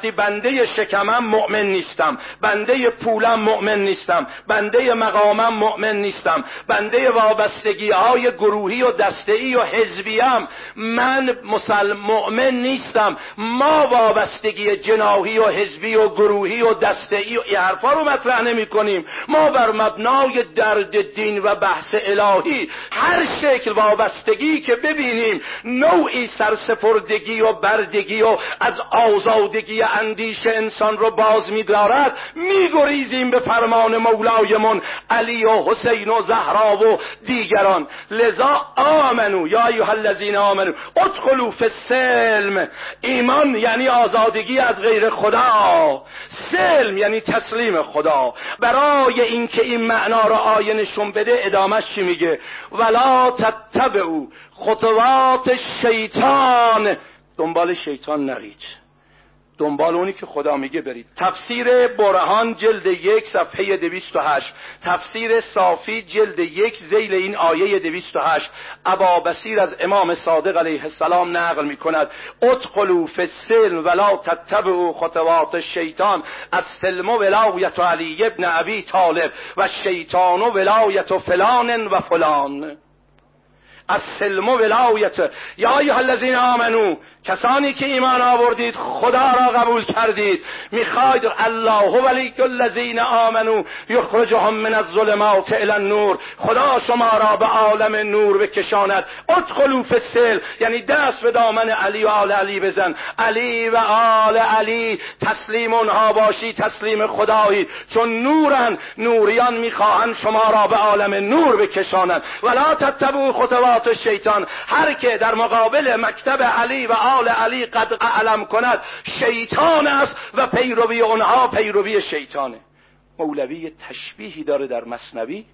وقتی بنده شکمم مؤمن نیستم بنده پولم مؤمن نیستم بنده مقامم مؤمن نیستم بنده وابستگی های گروهی و دسته‌ای و حزبیم من مسلم مؤمن نیستم. ما وابستگی جناهی و حزبی و گروهی و دسته‌ای و این حرفا رو مطرح نمی کنیم ما بر مبنای درد دین و بحث الهی هر شکل وابستگی که ببینیم نوعی سرسپردگی و بردگی و از آزادگی اندیش انسان رو باز میدارد میگریزیم به فرمان مولایمون علی و حسین و زهرا و دیگران. لذا آمنو یا ایها الذین آمنو ادخلوا فی السلم. ایمان یعنی آزادگی از غیر خدا. سلم یعنی تسلیم خدا. برای اینکه این معنا را آیه نشون بده ادامش چی میگه؟ ولا تتبعوا خطوات شیطان دنبال شیطان نرید دنبال اونی که خدا میگه برید. تفسیر برهان جلد یک صفحه دویست و هشت. تفسیر صافی جلد یک زیل این آیه دویست و هشت. ابا بسیر از امام صادق علیه السلام نقل می‌کند ادخلوا فی السلم ولا تتبعوا خطوات الشیطان. از سلم ولایت علی ابن ابی طالب و شیطان ولایت فلان و فلان. از سلم و ولایت. یا ایها الذین آمنو کسانی که ایمان آوردید خدا را قبول کردید. می‌خواید الله ولی الذین آمنو یخرجهم من الظلمات الى النور. خدا شما را به عالم نور بکشاند. ادخلوا فی السل یعنی دست به دامن علی و آل علی بزن. علی و آل علی تسلیم اونها باشی تسلیم خدایی. چون نورن نوریان می‌خواهند شما را به عالم نور بکشانند ولا تتبعوا خطوات شیطان هر که در مقابل مکتب علی و آل علی قد اعلم کند شیطان است و پیروی اونها پیروی شیطانه. مولوی تشبیهی داره در مصنوی.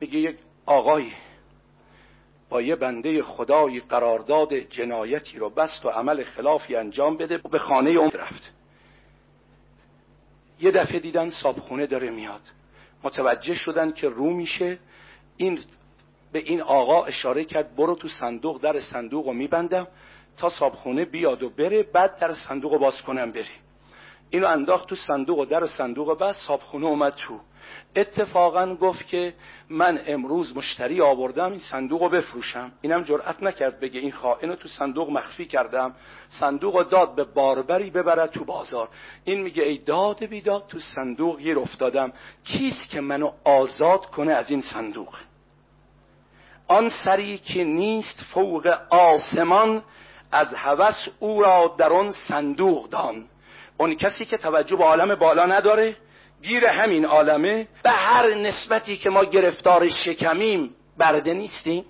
میگه یک آقای با یه بنده خدایی قرارداد جنایتی رو بست و عمل خلافی انجام بده به خانه اون رفت. یه دفعه دیدن صابخونه داره میاد. متوجه شدن که رو میشه. این به این آقا اشاره کرد برو تو صندوق در صندوق رو میبندم تا صابخونه بیاد و بره بعد در صندوق رو باز کنم بری اینو انداخت تو صندوق و در صندوق بعد صابخونه اومد تو. اتفاقا گفت که من امروز مشتری آوردم این صندوق رو بفروشم. اینم جرأت نکرد بگه این خائن تو صندوق مخفی کردم. صندوق رو داد به باربری ببرد تو بازار. این میگه ای داد بیداد تو صندوق گیر افتادم. کیست که منو آزاد کنه از این صندوق؟ آن سری که نیست فوق آسمان از هوس او را در آن صندوق دان. اون کسی که توجه به عالم بالا نداره گیر همین عالمه. به هر نسبتی که ما گرفتار شکمیم برده نیستیم.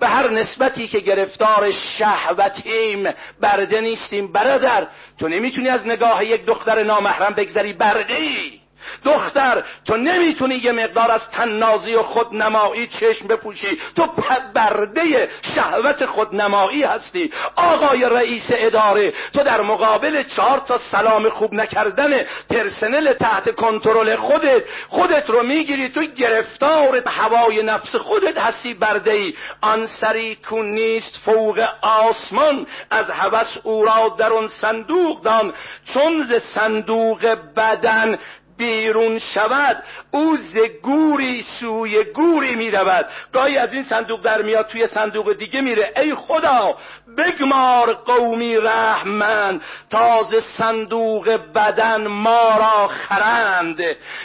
به هر نسبتی که گرفتار شهوتیم برده نیستیم. برادر تو نمی‌تونی از نگاه یک دختر نامحرم بگذری برده ای دختر تو نمی‌تونی یه مقدار از تننازی و خودنمایی چشم بپوشی. تو برده شهوت خودنمایی هستی. آقای رئیس اداره تو در مقابل چهار تا سلام خوب نکردن پرسنل تحت کنترل خودت. خودت رو می‌گیری تو گرفتار هوای نفس خودت هستی برده ای آن سری کون نیست فوق آسمان. از هوس او را در اون صندوق دان. چون ز صندوق بدن بیرون شود او ز گوری سوی گوری می رود گاهی از این صندوق در میاد توی صندوق دیگه میره. ای خدا بگمار قومی رحمن تازه صندوق بدن ما را خرند.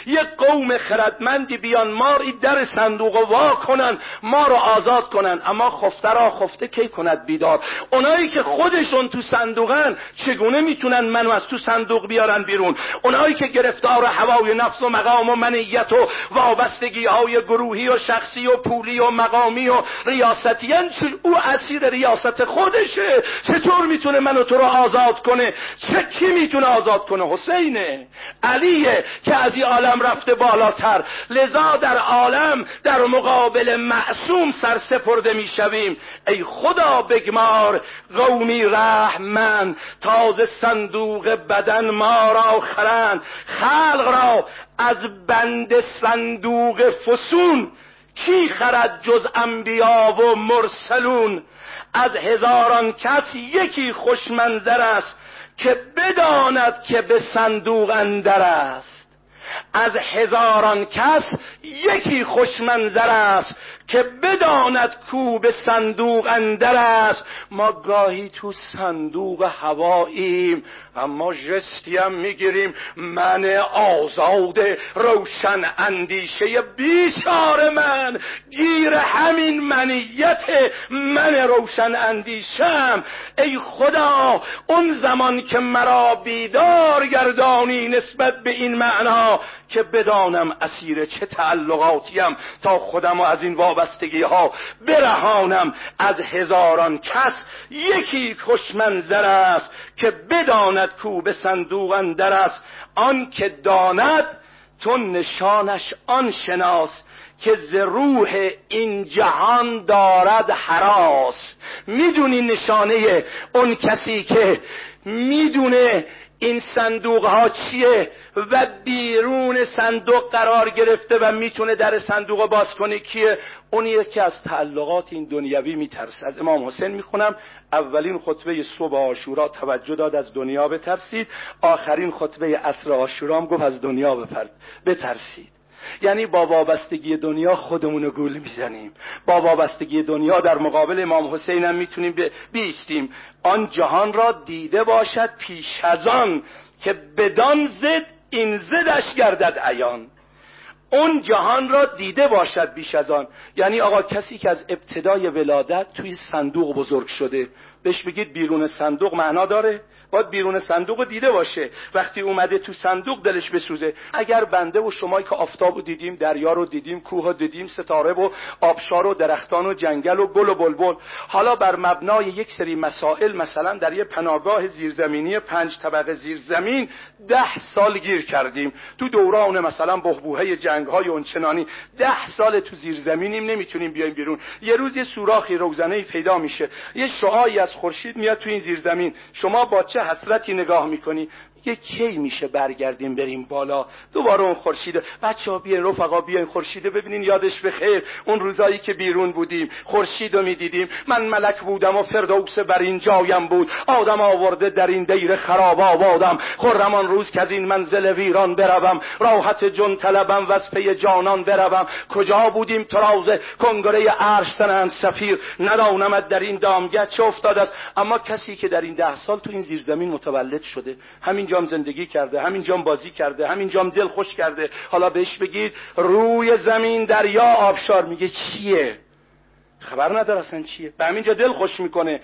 یک قوم خردمندی بیان ما در صندوق وا کنن ما را آزاد کنن. اما خفته را خفته کی کند بیدار؟ اونایی که خودشون تو صندوقن چگونه می‌تونن منو از تو صندوق بیارن بیرون؟ اونایی که گرفتار هوای نفس و مقام و منیت و وابستگی های گروهی و شخصی و پولی و مقامی و ریاستی. او اسیر ریاست خودشه. چطور می‌تونه منو تو رو آزاد کنه؟ چه کی می‌تونه آزاد کنه؟ حسینه. علیه که از این عالم رفته بالاتر. لذا در عالم در مقابل معصوم سرسپرده می‌شویم. ای خدا بگمار قومی رحمن تازه صندوق بدن ما را خرند. خلق را از بند صندوق فسون کی خرد جز انبیا و مرسلون؟ از هزاران کس یکی خوشمنظر است که بداند که به صندوق اندر است. از هزاران کس یکی خوشمنظر است که بداند کو به صندوق اندر است. ما گاهی تو صندوق هواییم اما جستی هم می‌گیریم. من آزاد روشن اندیشه بیچار من گیر همین منیت من روشن اندیشم. ای خدا اون زمان که مرا بیدار گردانی نسبت به این معنا که بدانم اسیر چه تعلقاتیم تا خودم و از این وابستگی ها برهانم. از هزاران کس یکی خوشمنظر است که بداند کو به صندوق اندر است. آن که داند تو نشانش آن شناس که ز روح این جهان دارد حراس. می‌دونی نشانه اون کسی که می‌دونه این صندوق ها چیه؟ و بیرون صندوق قرار گرفته و می‌تونه در صندوق باز کنه. کیه؟ اون یکی از تعلقات این دنیوی میترسه. از امام حسین می‌خونم. اولین خطبه صبح آشورا توجه داد از دنیا بترسید. آخرین خطبه عصر آشورا هم گفت از دنیا بپرد بترسید. یعنی با وابستگی دنیا خودمون رو گول می‌زنیم. با وابستگی دنیا در مقابل امام حسین هم می‌تونیم بیستیم. آن جهان را دیده باشد پیش از آن که بدان زد این زدش گردد عیان. اون جهان را دیده باشد بیش از آن. یعنی آقا کسی که از ابتدای ولادت توی صندوق بزرگ شده بهش بگید بیرون صندوق معنا داره. باید بیرون صندوق دیده باشه. وقتی اومده تو صندوق دلش بسوزه. اگر بنده و شمایی که آفتاب رو دیدیم دریا رو دیدیم کوه رو دیدیم ستاره و آبشار و درختان و جنگل و گل و بلبل. حالا بر مبنای یک سری مسائل مثلا در یه پناهگاه زیرزمینی پنج طبقه زیرزمین ده سال گیر کردیم. تو دوران مثلا بهبوهه جنگ های اونچنانی ده سال تو زیرزمینیم نمی‌تونیم بیایم بیرون. یه روز یه سوراخی روزنه پیدا میشه. یه شعایی از خورشید میاد تو این زیرزمین. شما با چه حسرتی نگاه می‌کنی؟ یه کی میشه برگردیم بریم بالا؟ دوباره اون خورشید بچه ها بیاین رفقا بیاین خورشید ببینین یادش بخیر. اون روزایی که بیرون بودیم خورشید رو می‌دیدیم. من ملک بودم و فردوس بر این جایم بود. آدم آورده در این دیر خراب آبادم خرمان روز که از این منزل ویران بروم. راحت جن طلبم و از پی جانان بروم. کجا بودیم تراز کنگره عرش سنند سفیر؟ ندانمت در این دامگه چه افتاده است. اما کسی که در این ده سال تو این زیرزمین متولد شده همین همینجام زندگی کرده همینجام بازی کرده همینجام دل خوش کرده. حالا بهش بگید روی زمین دریا آبشار. میگه چیه؟ خبر نداره اصلا چیه. به همینجا دل خوش می‌کنه.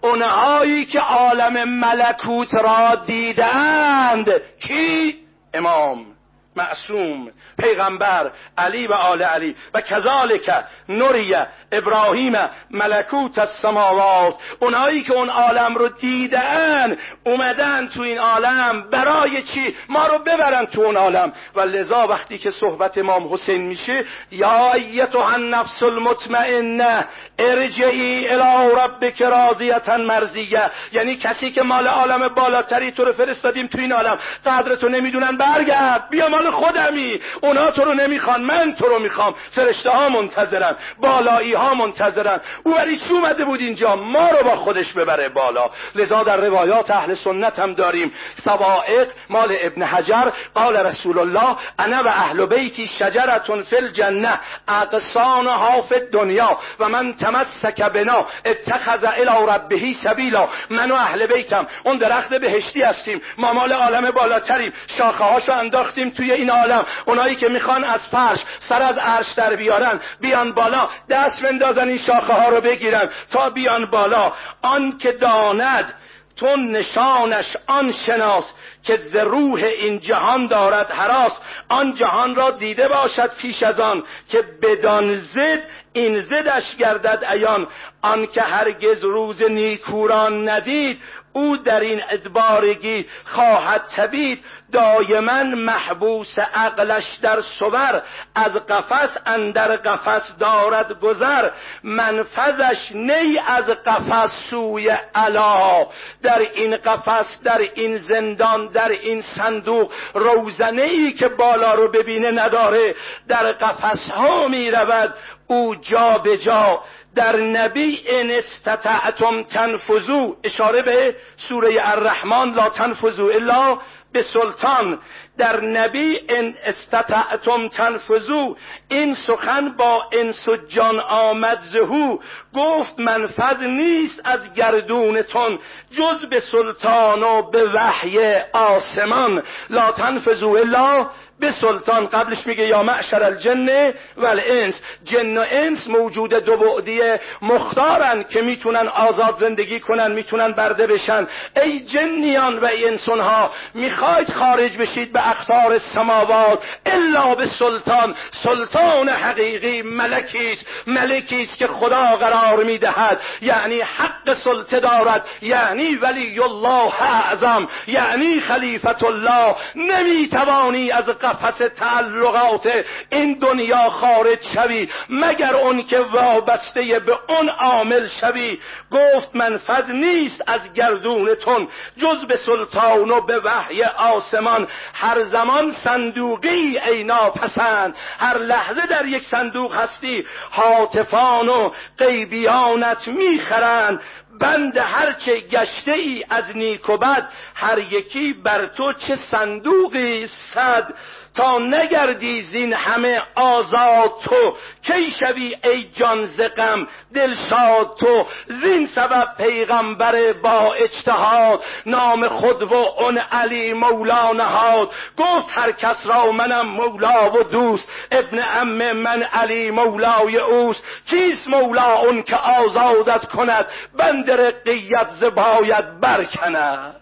اونهایی که عالم ملکوت را دیدند کی؟ امام. معصوم پیغمبر علی و آل علی. و کذالک نوریه ابراهیم ملکوت السماوات. اونایی که اون عالم رو دیدن اومدن تو این عالم. برای چی؟ ما رو ببرن تو اون عالم. و لذا وقتی که صحبت امام حسین میشه یا ایتها النفس المطمئنه ارجعی الی ربک راضیتا مرضیه. یعنی کسی که مال عالم بالاتری تو رو فرستادیم تو این عالم. قدرتو نمی‌دونن برگرد. بیا مال خودمی. اونا تو رو نمی‌خوان من تو رو می‌خوام. فرشته ها منتظرن بالایی ها منتظرن. او برای چی اومده بود اینجا؟ ما رو با خودش ببره بالا. لذا در روایات اهل سنت هم داریم. سوائق مال ابن حجر قال رسول الله انا و اهل بیتی شجرتون فی الجنه اقصان ها دنیا و من تمسک بنا اتخذ الى ربه سبیلا. من و اهل بیتم اون درخت بهشتی هستیم. ما مال عالم بالاتریم. شاخه هاشو انداختیم توی این عالم اونایی که می‌خوان از فرش سر از عرش در بیارن بیان بالا دست بندازن این شاخه ها رو بگیرن تا بیان بالا. آن که داند تو نشانش آن شناس که ز روح این جهان دارد حراس آن جهان را دیده باشد پیش از آن که بدان زد این زدش گردد ایان آن که هرگز روز نیکوران ندید او در این ادبارگی خواهد تبید دایما محبوس عقلش در صور از قفس اندر قفس دارد گذر منفذش نی از قفس سوی علا. در این قفس در این زندان در این صندوق روزنه ای که بالا رو ببینه نداره در قفس ها می رود او جا به جا در نبی ان استطعتم تنفذو اشاره به سوره الرحمن لا تنفذو الا به سلطان. در نبی ان استطعتم تنفذو این سخن با انس و جان آمد زهو. گفت منفذ نیست از گردونتون جز به سلطان و به وحی آسمان. لا تنفذو الا به سلطان. قبلش میگه یا معشر الجن و الانس جن و انس موجود دو بعدی مختارن که می‌تونن آزاد زندگی کنن می‌تونن برده بشن. ای جنیان و ای ها می‌خواید خارج بشید به اقطار السماوات الا به سلطان سلطان حقیقی ملکیست ملکیست که خدا قرار می‌دهد. یعنی حق سلطه دارد. یعنی ولی الله اعظم. یعنی خلیفت الله. نمی‌توانی از قفس تعلقات این دنیا خارج شوی. مگر اون که وابسته به اون عامل شوی. گفت منفذ نیست از گردونتون. جز به سلطان و به وحی آسمان. هر زمان صندوقی ای ناپسند. هر لحظه در یک صندوق هستی حاطفان و غیبیانت می‌خرند. بند هرچه گشته ای از نیک و بد هر یکی بر تو چه صندوقی صد. تا نگردی زین همه آزاد تو کی شوی ای جان زقم دلشاد تو. زین سبب پیغمبر با اجتهاد نام خود و اون علی مولا نهاد. گفت هر کس را منم مولا و دوست ابن ام من علی مولای اوست. کیست مولا اون که آزادت کند؟ بند رقیت زباید برکند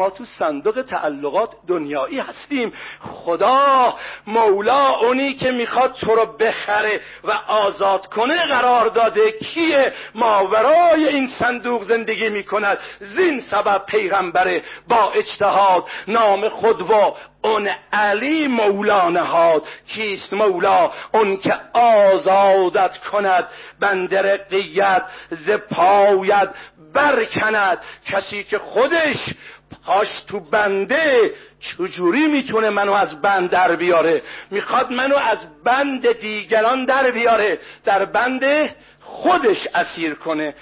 ما تو صندوق تعلقات دنیایی هستیم. خدا مولا اونی که می‌خواد تو رو بخره و آزاد کنه قرار داده کیه؟ ماورای این صندوق زندگی می‌کند. زین سبب پیغمبره با اجتهاد نام خود و اون علی مولا نهاد. کیست مولا؟ اون که آزادت کند بندر قیت ز پایت برکند. کسی که خودش پاش تو بنده چجوری می‌تونه منو از بند در بیاره؟ می‌خواد منو از بند دیگران در بیاره در بند خودش اسیر کنه.